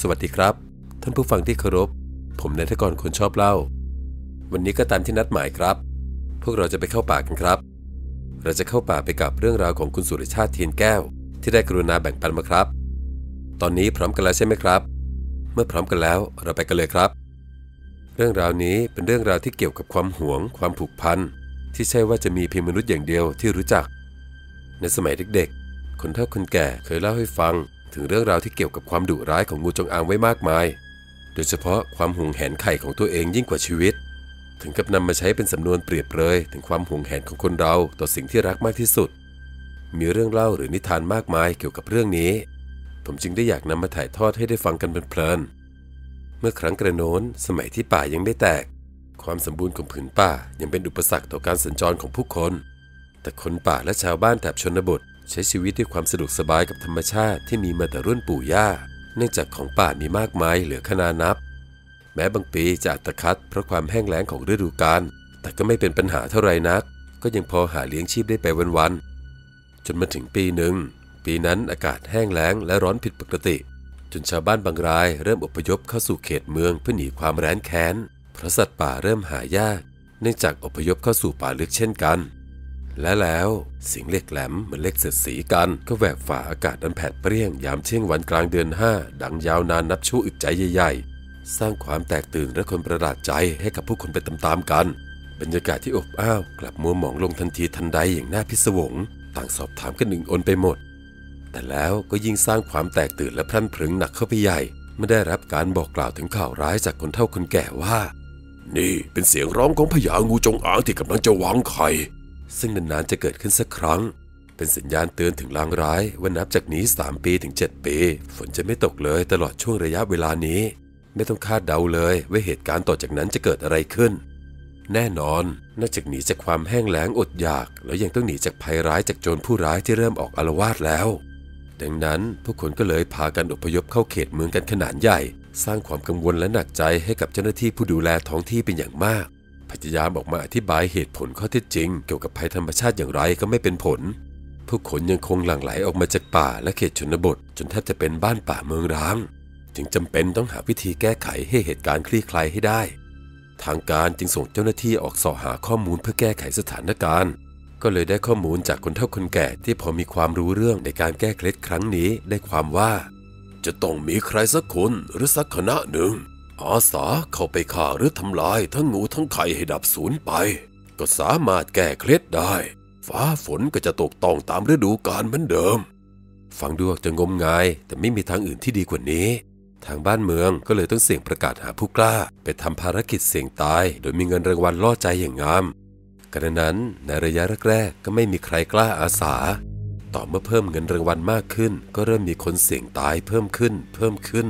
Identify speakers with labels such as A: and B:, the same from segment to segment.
A: สวัสดีครับ ท่านผู้ฟังที่เคารพ ผมนายทกรคนชอบเล่า วันนี้ก็ตามที่นัดหมายครับ พวกเราจะไปเข้าป่ากันครับ เราจะเข้าป่าไปกับเรื่องราวของคุณสุรชาติเทียนแก้ว ที่ได้กรุณาแบ่งปันมาครับ ตอนนี้พร้อมกันแล้วใช่ไหมครับ เมื่อพร้อมกันแล้วเราไปกันเลยครับ เรื่องราวนี้เป็นเรื่องราวที่เกี่ยวกับความหวง ความผูกพันที่ใช่ว่าจะมีเพียงมนุษย์อย่างเดียวที่รู้จัก ในสมัยเด็กๆคนเฒ่าคนแก่เคยเล่าให้ฟัง ถึงเรื่องราวที่เกี่ยวกับความดุร้ายของงูจงอางไว้มากมาย โดยเฉพาะความหวงแหนไข่ของตัวเองยิ่งกว่าชีวิต ถึงกับนำมาใช้เป็นสำนวนเปรียบเลยถึงความหวงแหนของคนเราต่อสิ่งที่รักมากที่สุด มีเรื่องเล่าหรือนิทานมากมายเกี่ยวกับเรื่องนี้ ผมจึงได้อยากนำมาถ่ายทอดให้ได้ฟังกันเป็นเพลินเมื่อครั้งกระโน้นสมัยที่ป่ายังไม่แตก ความสมบูรณ์ของผืนป่ายังเป็นอุปสรรคต่อการสัญจรของผู้คน แต่คนป่าและชาวบ้านแถบชนบท ใช้ชีวิตด้วยความสะดวกสบายกับธรรมชาติที่มีมาแต่รุ่นปู่ย่า เนื่องจากของป่ามีมากมายเหลือขนานับ แม้บางปีจะอัตคัดเพราะความแห้งแล้งของฤดูกาล แต่ก็ไม่เป็นปัญหาเท่าไรนัก ก็ยังพอหาเลี้ยงชีพได้ไปวันๆ จนมาถึงปีหนึ่ง ปีนั้นอากาศแห้งแล้งและร้อนผิดปกติ จนชาวบ้านบางรายเริ่มอพยพเข้าสู่เขตเมืองเพื่อหนีความแร้นแค้น เพราะสัตว์ป่าเริ่มหายาก เนื่องจากอพยพเข้าสู่ป่าลึกเช่นกัน และแล้วเสียงเล็กแหลมเหมือนเล็กเสียดสีกัน ก็แหวกฝ่าอากาศอันแผดเปรี้ยงยามเที่ยงวันกลางเดือนห้าดังยาวนานนับชั่วอึดใจใหญ่ ๆ สร้างความแตกตื่นและคนประหลาดใจให้กับผู้คนไปตามๆกัน บรรยากาศที่อบอ้าว กลับมัวหมองลงทันทีทันใดอย่างน่าพิศวง ต่างสอบถามกันหนึ่งอนไปหมด แต่แล้วก็ยิ่งสร้างความแตกตื่นและพรั่นพรึงหนักเข้าไปใหญ่เมื่อได้รับการบอกกล่าวถึงข่าวร้ายจากคนเฒ่าคนแก่ว่า
B: นี่เป็นเสียงร้องของพญางูจงอางที่กำลังจะวางไข่
A: ซึ่งนานๆจะเกิดขึ้นสักครั้ง เป็นสัญญาณเตือนถึงลางร้ายว่านับจากนี้ 3 ปีถึง 7 ปี ฝนจะไม่ตกเลยตลอดช่วงระยะเวลานี้ ไม่ต้องคาดเดาเลยว่าเหตุการณ์ต่อจากนั้นจะเกิดอะไรขึ้น แน่นอนนอกจากหนีจากความแห้งแล้งอดอยาก แล้วยังต้องหนีจากภัยร้ายจากโจรผู้ร้ายที่เริ่มออกอารวาสแล้วดังนั้นผู้คนก็เลยพากันอพยพเข้าเขตเมืองกันขนาดใหญ่ สร้างความกังวลและหนักใจให้กับเจ้าหน้าที่ผู้ดูแลท้องที่เป็นอย่างมาก พยายามออกมาอธิบายเหตุผลข้อเท็จจริง เกี่ยวกับภัยธรรมชาติอย่างไรก็ไม่เป็นผล ผู้คนยังคงหลั่งไหลออกมาจากป่าและเขตชนบท จนแทบจะเป็นบ้านป่าเมืองร้าง จึงจำเป็นต้องหาวิธีแก้ไขให้เหตุการณ์คลี่คลายให้ได้ ทางการจึงส่งเจ้าหน้าที่ออกสาะหาข้อมูลเพื่อแก้ไขสถานการณ์ ก็เลยได้ข้อมูลจากคนเฒ่าคนแก่ที่พอมีความรู้เรื่องในการแก้เคล็ดครั้งนี้ได้ความว่า
B: จะต้องมีใครสักคนหรือสักคณะหนึ่ง อาสาเข้าไปฆ่าหรือทำลายทั้งงูทั้งไข่ให้ดับสูญไป ก็สามารถแก้เคล็ดได้ ฟ้าฝนก็จะตกต้องตามฤดูกาลเหมือนเดิม
A: ฟังดูออกจะงมงายแต่ไม่มีทางอื่นที่ดีกว่านี้ ทางบ้านเมืองก็เลยต้องเสี่ยงประกาศหาผู้กล้า ไปทำภารกิจเสี่ยงตาย โดยมีเงินรางวัลล่อใจอย่างงามกระนั้นในระยะแรกๆก็ไม่มีใครกล้าอาสา ต่อเมื่อเพิ่มเงินรางวัลมากขึ้น ก็เริ่มมีคนเสี่ยงตายเพิ่มขึ้น เพิ่มขึ้น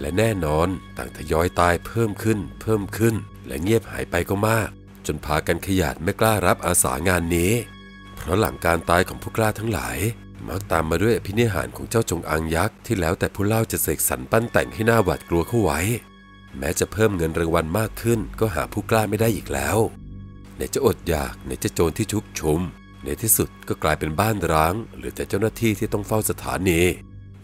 A: และแน่นอนต่างทยอยตายเพิ่มขึ้น เพิ่มขึ้น และเงียบหายไปก็มาก จนพากันขยาดไม่กล้ารับอาสางานนี้ เพราะหลังการตายของผู้กล้าทั้งหลาย มักตามมาด้วยอภินิหารของเจ้าจงอางยักษ์ที่แล้วแต่ผู้เล่าจะเสกสรรปั้นแต่งให้หน่าหวาดกลัวเข้าไว้ แม้จะเพิ่มเงินรางวัลมากขึ้น ก็หาผู้กล้าไม่ได้อีกแล้วไหนจะอดอยากไหนจะโจรที่ชุกชุมในที่สุดก็กลายเป็นบ้านร้าง หรือแต่เจ้าหน้าที่ที่ต้องเฝ้าสถานี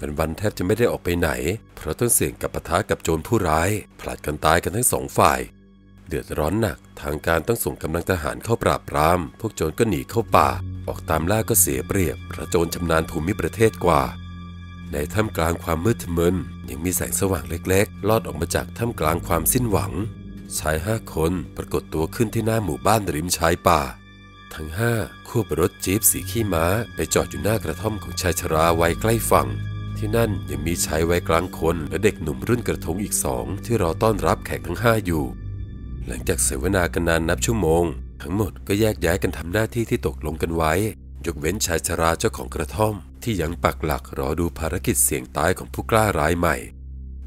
A: วันวันแทบจะไม่ได้ออกไปไหน เพราะต้องเสี่ยงกับปะทะกับโจรผู้ร้าย ผลัดกันตายกันทั้งสองฝ่าย เดือดร้อนหนัก ทางการต้องส่งกำลังทหารเข้าปราบปราม พวกโจรก็หนีเข้าป่า ออกตามล่าก็เสียเปรียบเพราะโจรชำนาญภูมิประเทศกว่า ในท่ามกลางความมืดมึนยังมีแสงสว่างเล็กๆ ลอดออกมาจากท่ามกลางความสิ้นหวัง ชายห้าคนปรากฏตัวขึ้นที่หน้าหมู่บ้านริมชายป่าทั้งห้าควบรถจี๊ปสีขี้ม้า ไปจอดอยู่หน้ากระท่อมของชายชราวัยใกล้ฝั่ง ที่นั่นยังมีชายวัยกลางคนและเด็กหนุ่มรุ่นกระทงอีกสองที่รอต้อนรับแขกทั้งห้าอยู่ หลังจากเสวนากันนานนับชั่วโมง ทั้งหมดก็แยกย้ายกันทำหน้าที่ที่ตกลงกันไว้ ยกเว้นชายชราเจ้าของกระท่อม ที่ยังปักหลักรอดูภารกิจเสี่ยงตายของผู้กล้ารายใหม่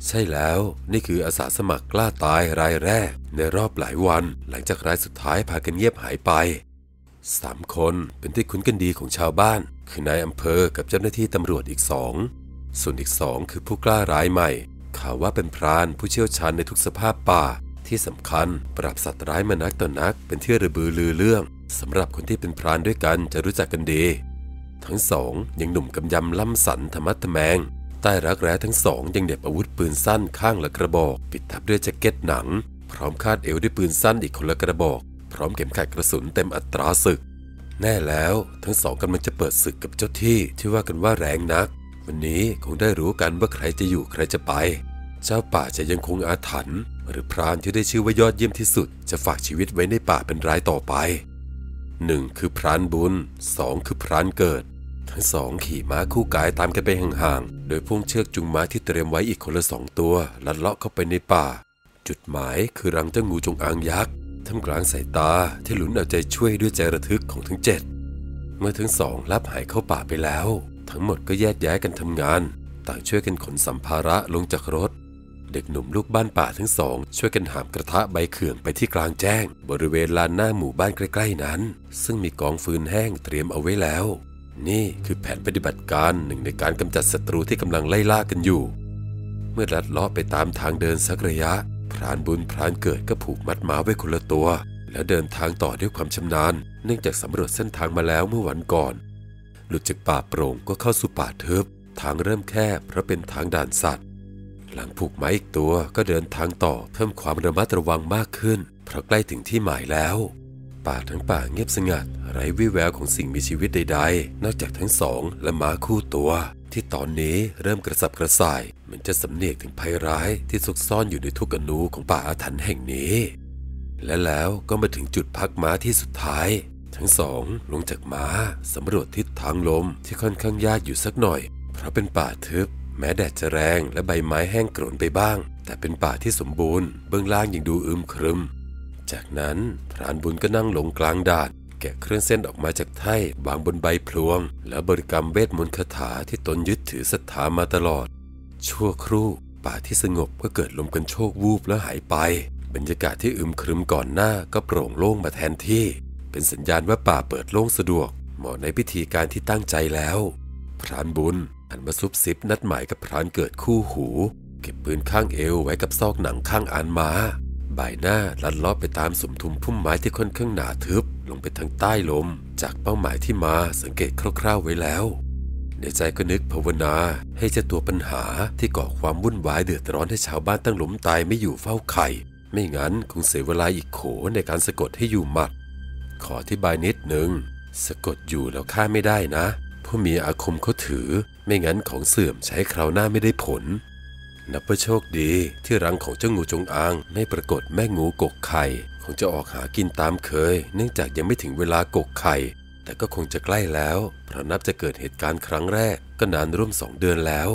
A: ใช่แล้วนี่คืออาสาสมัครกล้าตายรายแรก ในรอบหลายวัน หลังจากรายสุดท้ายพากันเงียบหายไปสามคนเป็นที่คุ้นกันดีของชาวบ้าน คือนายอำเภอกับเจ้าหน้าที่ตำรวจอีกสอง ส่วนอีกสองคือผู้กล้าร้ายใหม่ ข่าวว่าเป็นพรานผู้เชี่ยวชาญในทุกสภาพป่า ที่สำคัญ ปราบสัตว์ร้ายมานักต่อนนักเป็นที่ระบือลือเรื่องสำหรับคนที่เป็นพรานด้วยกันจะรู้จักกันดี ทั้งสองยังหนุ่มกำยำล่ำสันธรรมะทแมง ใต้รักแร้ทั้งสองยังเหน็บอาวุธปืนสั้นข้างละกระบอก ปิดทับด้วยแจ็คเก็ตหนัง พร้อมคาดเอวด้วยปืนสั้นอีกคนละกระบอก พร้อมเข็มขัดกระสุนเต็มอัตราศึก แน่แล้วทั้งสองกำลังจะเปิดศึกกับเจ้าที่ที่ว่ากันว่าแรงนัก วันนี้คงได้รู้กันว่าใครจะอยู่ใครจะไป เจ้าป่าจะยังคงอาถรรพ์หรือพรานที่ได้ชื่อว่ายอดเยี่ยมที่สุด จะฝากชีวิตไว้ในป่าเป็นรายต่อไปหนึ่งคือพรานบุญสองคือพรานเกิด ทั้งสองขี่ม้าคู่กายตามกันไปห่างๆ โดยพ่วงเชือกจูงม้าที่เตรียมไว้อีกคนละสองตัว ลัดเลาะเข้าไปในป่า จุดหมายคือรังเจ้างูจงอางยักษ์ท่ามกลางสายตาที่หลุนเอาใจช่วยด้วยใจระทึกของทั้งเจ็ดเมื่อทั้งสองลับหายเข้าป่าไปแล้ว ทั้งหมดก็แยกย้ายกันทำงาน ต่างช่วยกันขนสัมภาระลงจากรถ เด็กหนุ่มลูกบ้านป่าทั้งสอง ช่วยกันหามกระทะใบเขื่องไปที่กลางแจ้ง บริเวณลานหน้าหมู่บ้านใกล้ ๆนั้น ซึ่งมีกองฟืนแห้งเตรียมเอาไว้แล้ว นี่คือแผนปฏิบัติการหนึ่งในการกำจัดศัตรูที่กำลังไล่ล่ากันอยู่ เมื่อลัดเลาะไปตามทางเดินสักระยะ พรานบุญพรานเกิดก็ผูกมัดม้าไว้คนละตัวแล้วเดินทางต่อด้วยความชำนาญ เนื่องจากสำรวจเส้นทางมาแล้วเมื่อวันก่อน หลุดจากป่าโปร่งก็เข้าสู่ป่าทึบ ทางเริ่มแคบเพราะเป็นทางด่านสัตว์ หลังผูกไม้อีกตัวก็เดินทางต่อเพิ่มความระมัดระวังมากขึ้น เพราะใกล้ถึงที่หมายแล้ว ป่าทั้งป่าเงียบสงัด ไร้วิแววของสิ่งมีชีวิตใดๆ นอกจากทั้งสองและม้าคู่ตัว ที่ตอนนี้เริ่มกระสับกระส่ายเหมือนจะสำเนียกถึงภัยร้ายที่ซุกซ่อนอยู่ในทุกอนูของป่าอาถรรพ์แห่งนี้และแล้วก็มาถึงจุดพักม้าที่สุดท้าย ทั้งสองลงจากม้าสำรวจทิศทางลมที่ค่อนข้างยากอยู่สักหน่อย เพราะเป็นป่าทึบ แม้แดดจะแรงและใบไม้แห้งกรนไปบ้าง แต่เป็นป่าที่สมบูรณ์เบื้องล่างยังดูอึมครึม จากนั้นพรานบุญก็นั่งลงกลางด่านแกะเครื่องเส้นออกมาจากไถ่วางบนใบพลวง แล้วบริกรรมเวทมนต์คาถาที่ตนยึดถือศรัทธามาตลอด ชั่วครู่ ป่าที่สงบก็เกิดลมกันโชกวูบแล้วหายไป บรรยากาศที่อึมครึมก่อนหน้าก็โปร่งโล่งมาแทนที่ เป็นสัญญาณว่าป่าเปิดโล่งสะดวก เหมาะในพิธีการที่ตั้งใจแล้ว พรานบุญหันมาซุบซิบนัดหมายกับพรานเกิดคู่หู เก็บปืนข้างเอวไว้กับซอกหนังข้างอานม้าบ่ายหน้าลัดเลาะไปตามสมทุมพุ่มไม้ที่ค่อนข้างหนาทึบ ลงไปทางใต้ลม จากเป้าหมายที่มาสังเกตคร่าวๆไว้แล้ว ในใจก็นึกภาวนาให้เจ้าตัวปัญหาที่ก่อความวุ่นวายเดือดร้อนให้ชาวบ้านตั้งหลุมตายไม่อยู่เฝ้าไข่ ไม่งั้นคงเสียเวลาอีกโขในการสะกดให้อยู่หมัด ขออธิบายนิดหนึ่งสะกดอยู่แล้วฆ่าไม่ได้นะ ผู้มีอาคมเขาถือ ไม่งั้นของเสื่อมใช้คราวหน้าไม่ได้ผล นับว่าโชคดีที่รังของเจ้างูจงอาง ไม่ปรากฏแม่งูกกไข่ คงจะออกหากินตามเคย เนื่องจากยังไม่ถึงเวลากกไข่ แต่ก็คงจะใกล้แล้วเพราะนับจะเกิดเหตุการณ์ครั้งแรก ก็นานร่วมสองเดือนแล้ว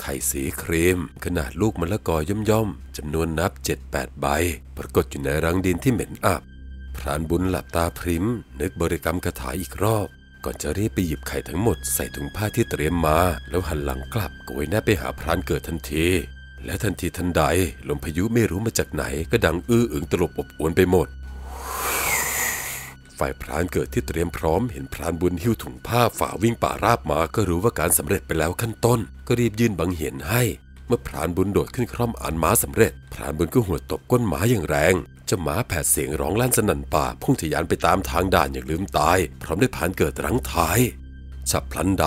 A: ไข่สีครีม ขนาดลูกมะละกอย่อมๆจำนวนนับ 7-8 ใบ ปรากฏอยู่ในรังดินที่เหม็นอับ พรานบุญหลับตาพริมนึกบริกรรมคาถาอีกรอบ ก่อนจะรีบไปหยิบไข่ทั้งหมดใส่ถุงผ้าที่เตรียมมา แล้วหันหลังกลับโกยหน้าไปหาพรานเกิดทันที และทันทีทันใดลมพายุไม่รู้มาจากไหน ก็ดังอื้ออึงตลบอบอวนไปหมด ฝ่ายพรานเกิดที่เตรียมพร้อมเห็นพรานบุญหิ้วถุงผ้าฝ่าวิ่งป่าราบมาก็รู้ว่าการสำเร็จไปแล้วขั้นต้น ก็รีบยื่นบังเหียนให้ เมื่อพรานบุญโดดขึ้นคร่อมอ่านม้าสำเร็จ พรานบุญก็หัวตบก้นหมาอย่างแรงจ้าม้าแผดเสียงร้องลั่นสนั่นป่า พุ่งทะยานไปตามทางด่านอย่างลืมตาย พร้อมด้วยพรานเกิดรั้งท้ายฉับพลันใด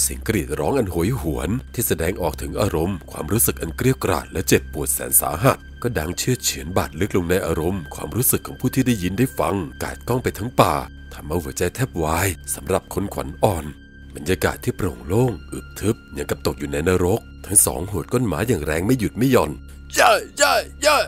A: เสียงกรีดร้องอันโหยหวน ที่แสดงออกถึงอารมณ์ ความรู้สึกอันเกรียวกราดและเจ็บปวดแสนสาหัส ก็ดังเชื่อเฉือนบาดลึกลงในอารมณ์ ความรู้สึกของผู้ที่ได้ยินได้ฟัง กาดก้องไปทั้งป่าทำเอาหัวใจแทบวายสำหรับคนขวัญอ่อนบรรยากาศที่โปร่งโล่งอึบทึบอย่างกับตกอยู่ในนรก ทั้งสองหวดก้นหมาอย่างแรงไม่หยุดไม่หย่อนย่าย่าย่า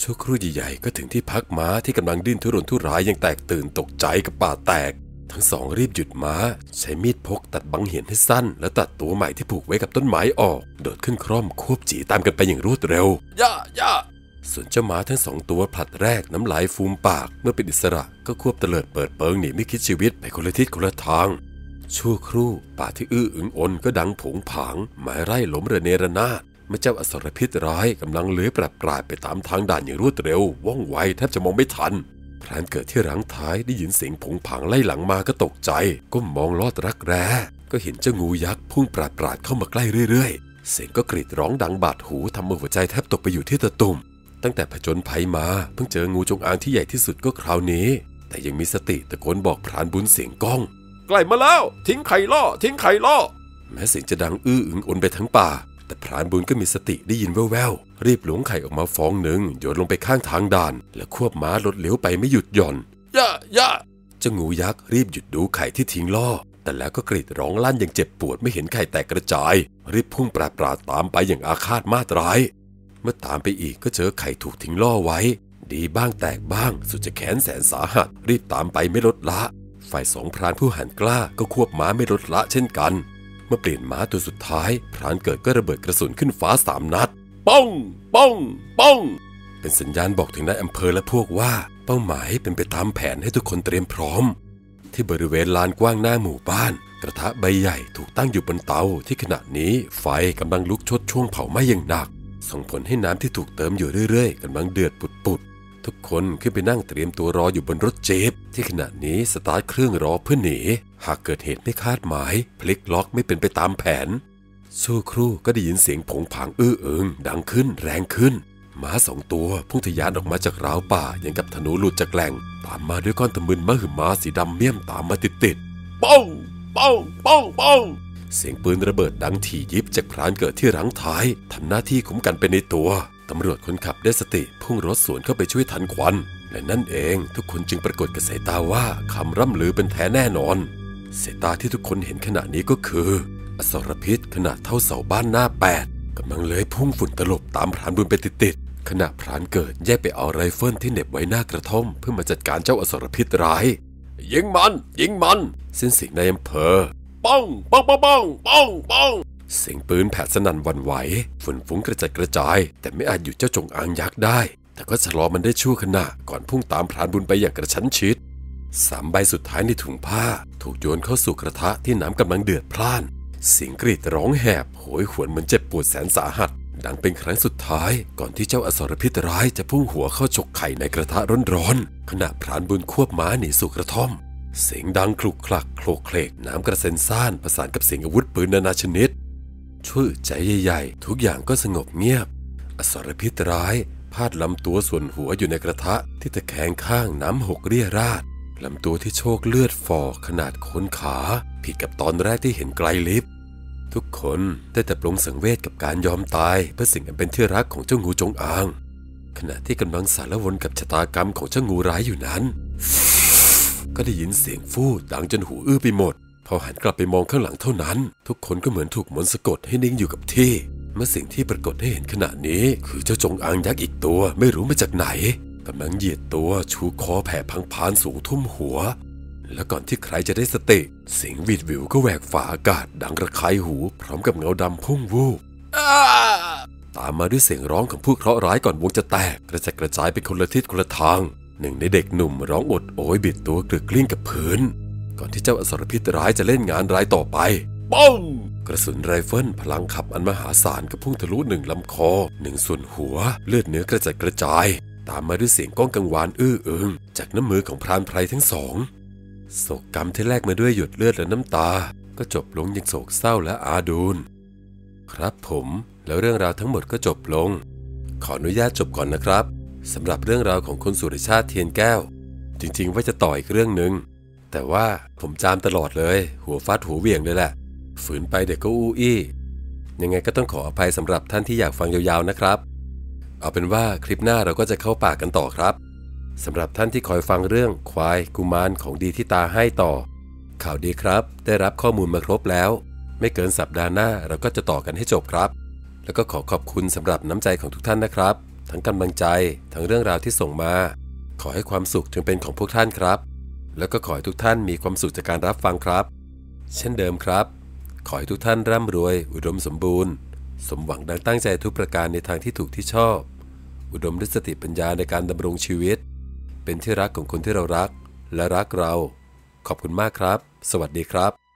A: ชั่วครู่ใหญ่ๆก็ถึงที่พักม้าที่กำลังดิ้นทุรนทุรายยังแตกตื่นตกใจกับป่าแตก ทั้งสองรีบหยุดม้า ใช้มีดพกตัดบังเหียนให้สั้น แล้วตัดตัวใหม่ที่ผูกไว้กับต้นไม้ออก โดดขึ้นคร่อมควบจีตามกันไปอย่างรวดเร็วย่าย่าส่วนเจ้าม้าทั้งสองตัวผลัดแรกน้ำลายฟูมปาก เมื่อเป็นอิสระก็ควบเตลิดเปิดเปิงหนีไม่คิดชีวิตไปคนละทิศคนละทาง ชั่วครู่ป่าที่อื้ออึงอนก็ดังผงผาง หมายไร่ล้มระเนระนาดเมื่อเจ้าอสรพิษร้ายกำลังเลื้อยปรับปรายไปตามทางด่านอย่างรวดเร็ว ว่องไวแทบจะมองไม่ทันพรานเกิดที่รังท้ายได้ยินเสียงผงผางไล่หลังมาก็ตกใจ ก้มมองลอดรักแร้ ก็เห็นเจ้างูยักษ์พุ่งปราดปราดเข้ามาใกล้เรื่อยๆ เสียงก็กรีดร้องดังบาดหูทำให้หัวใจแทบตกไปอยู่ที่ตะตุ่ม ตั้งแต่ผจญภัยมาเพิ่งเจองูจงอางที่ใหญ่ที่สุดก็คราวนี้ แต่ยังมีสติตะโกนบอกพรานบุญเสียงก้อง
B: ใกล้มาแล้ว ทิ้งไข่ล่อ ทิ้งไข่ล่อ
A: แม้เสียงจะดังอื้ออึงอนไปทั้งป่า แต่พรานบุญก็มีสติได้ยินแว่วๆ รีบหลวงไข่ออกมาฟองหนึ่งโยนลงไปข้างทางด่าน และควบม้ารถเลี้ยวไปไม่หยุดหย่อน
B: ย่าย่า
A: เจ้างูยักษ์รีบหยุดดูไข่ที่ทิ้งล่อ แต่แล้วก็กรีดร้องลั่นอย่างเจ็บปวดไม่เห็นไข่แตกกระจาย รีบพุ่งปราดปราดตามไปอย่างอาฆาตมาตร้าย เมื่อตามไปอีกก็เจอไข่ถูกทิ้งล่อไว้ ดีบ้างแตกบ้าง สุดจะแขนแสนสาหัส รีบตามไปไม่ลดละ ฝ่ายสองพรานผู้หันกล้าก็ควบม้าไม่ลดละเช่นกัน เมื่อเปลี่ยนม้าตัวสุดท้าย พรานเกิดก็ระเบิดกระสุนขึ้นฟ้าสามนัด
B: ป้อง ป้อง ป้อง
A: เป็นสัญญาณบอกถึงนายอำเภอและพวกว่า เป้าหมายเป็นไปตามแผนให้ทุกคนเตรียมพร้อม ที่บริเวณลานกว้างหน้าหมู่บ้าน กระทะใบใหญ่ถูกตั้งอยู่บนเตาที่ขณะนี้ไฟกำลังลุกชดช่วงเผาไหม้อย่างหนัก ส่งผลให้น้ำที่ถูกเติมอยู่เรื่อยๆกำลังเดือดปุดๆ ทุกคนขึ้นไปนั่งเตรียมตัวรออยู่บนรถเจี๊บที่ขณะนี้สตาร์ทเครื่องรอเพื่อหนี หากเกิดเหตุไม่คาดหมาย พลิกล็อกไม่เป็นไปตามแผนชั่วครู่ก็ได้ยินเสียงผงผางอื้อเอิง ดังขึ้นแรงขึ้นหมาสองตัวพุ่งทะยานออกมาจากราวป่าอย่างกับธนูหลุดจากแหล่ง ตามมาด้วยก้อนตะมึนมหึมาสีดำเมี่ยมตามมาติด
B: ป้องป้องป้องป้อง
A: เสียงปืนระเบิดดังถี่ยิบจากพรานเกิดที่รังท้ายทำหน้าที่คุ้มกันไปในตัวตำรวจคนขับได้สติพุ่งรถสวนเข้าไปช่วยทันควัน และนั่นเองทุกคนจึงปรากฏกับสายตาว่าคำร่ำลือเป็นแท้แน่นอนสายตาที่ทุกคนเห็นขณะนี้ก็คือ อสรพิษขนาดเท่าเสาบ้านหน้าแปดกำลังเลื้อยพุ่งฝุ่นตลบตามพรานบุญไปติดๆขณะพรานเกิดแยกไปเอาไรเฟิลที่เหน็บไว้หน้ากระท่อม เพื่อมาจัดการเจ้าอสรพิษร้าย
B: ยิงมัน ยิงมัน
A: สิ้นเสียงนายอำเภอ
B: ป้องป้องป้องป้องป้องป้อง
A: เสียงปืนแผดสนั่นหวั่นไหวฝุ่นฟุ้งกระจัดกระจาย แต่ไม่อาจหยุดเจ้าจงอางยักษ์ได้ แต่ก็ชะลอมันได้ชั่วขณะก่อนพุ่งตามพรานบุญไปอย่างกระชั้นชิดสามใบสุดท้ายในถุงผ้า ถูกโยนเข้าสู่กระทะที่น้ำกำลังเดือดพล่านเสียงกรีดร้องแหบโหยหวนเหมือนเจ็บปวดแสนสาหัส ดังเป็นครั้งสุดท้ายก่อนที่เจ้าอสรพิษร้ายจะพุ่งหัวเข้าฉกไข่ในกระทะร้อนๆขณะพรานบุญควบม้าหนีสู่กระท่อม เสียงดังคลุกคลักโคลกเคลกน้ำกระเซ็นซ่านประสานกับเสียงอาวุธปืนนานาชนิดช่วยอึดใจใหญ่ๆ ทุกอย่างก็สงบเงียบ อสรพิษร้ายพาดลำตัวส่วนหัวอยู่ในกระทะที่ตะแคงข้างน้ำหกเรียราดลำตัวที่โชกเลือดฟอขนาดโคนขา ผิดกับตอนแรกที่เห็นไกลลิบทุกคนได้แต่ปรงสังเวชกับการยอมตายเพื่อสิ่งอันเป็นที่รักของเจ้างูจงอาง ขณะที่กำลังสารวนกับชะตากรรมของเจ้างูร้ายอยู่นั้น ก็ได้ยินเสียงฟูดดังจนหูอื้อไปหมด พอหันกลับไปมองข้างหลังเท่านั้น ทุกคนก็เหมือนถูกมนต์สะกดให้นิ่งอยู่กับที่เมื่อสิ่งที่ปรากฏให้เห็นขณะนี้ คือเจ้าจงอางยักษ์อีกตัวไม่รู้มาจากไหนกำลังเหยียดตัวชูคอแผ่พังพานสูงท่วมหัว และก่อนที่ใครจะได้สติเสียงหวีดหวิวก็แหวกฝ่าอากาศดังระคายหู พร้อมกับเงาดำพุ่งวูบตามมาด้วยเสียงร้องของผู้เคราะห์ร้ายก่อนวงจะแตกกระจัดกระจายไปคนละทิศคนละทาง หนึ่งในเด็กหนุ่มร้องโอดโอยบิดตัวเกลือกกลิ้งกับพื้น ก่อนที่เจ้าอสรพิษร้ายจะเล่นงานรายต่อไป
B: ป้อง
A: กระสุนไรเฟิลพลังขับอันมหาศาลก็พุ่งทะลุหนึ่งลำคอหนึ่งส่วนหัว เลือดเนื้อกระจัดกระจาย ตามมาด้วยเสียงก้องกังวานอื้อเอิงจากน้ำมือของพรานไพรทั้งสองโศกกรรมที่แลกมาด้วยหยดเลือดและน้ำตา ก็จบลงอย่างโศกเศร้าและอาดูลครับผมแล้วเรื่องราวทั้งหมดก็จบลง ขออนุญาตจบก่อนนะครับ สำหรับเรื่องราวของคุณสุริชาติเทียนแก้ว จริงๆ ว่าจะต่ออีกเรื่องหนึ่งแต่ว่าผมจามตลอดเลย หัวฟาดหัวเวี่ยงเลยแหละ ฝืนไปเด็กก็อู้อี้ยังไงก็ต้องขออภัยสำหรับท่านที่อยากฟังยาวๆนะครับ เอาเป็นว่าคลิปหน้าเราก็จะเข้าป่ากันต่อครับสำหรับท่านที่คอยฟังเรื่องควายกุมารของดีที่ตาให้ต่อ ข่าวดีครับ ได้รับข้อมูลมาครบแล้ว ไม่เกินสัปดาห์หน้าเราก็จะต่อกันให้จบครับ แล้วก็ขอขอบคุณสำหรับน้ำใจของทุกท่านนะครับ ทั้งกำลังใจ ทั้งเรื่องราวที่ส่งมา ขอให้ความสุขจงเป็นของพวกท่านครับ แล้วก็ขอให้ทุกท่านมีความสุขจากการรับฟังครับ เช่นเดิมครับ ขอให้ทุกท่านร่ำรวย อุดมสมบูรณ์ สมหวังดังตั้งใจทุกประการในทางที่ถูกที่ชอบ อุดมด้วยสติปัญญาในการดำรงชีวิต เป็นที่รักของคนที่เรารัก และรักเรา ขอบคุณมากครับ สวัสดีครับ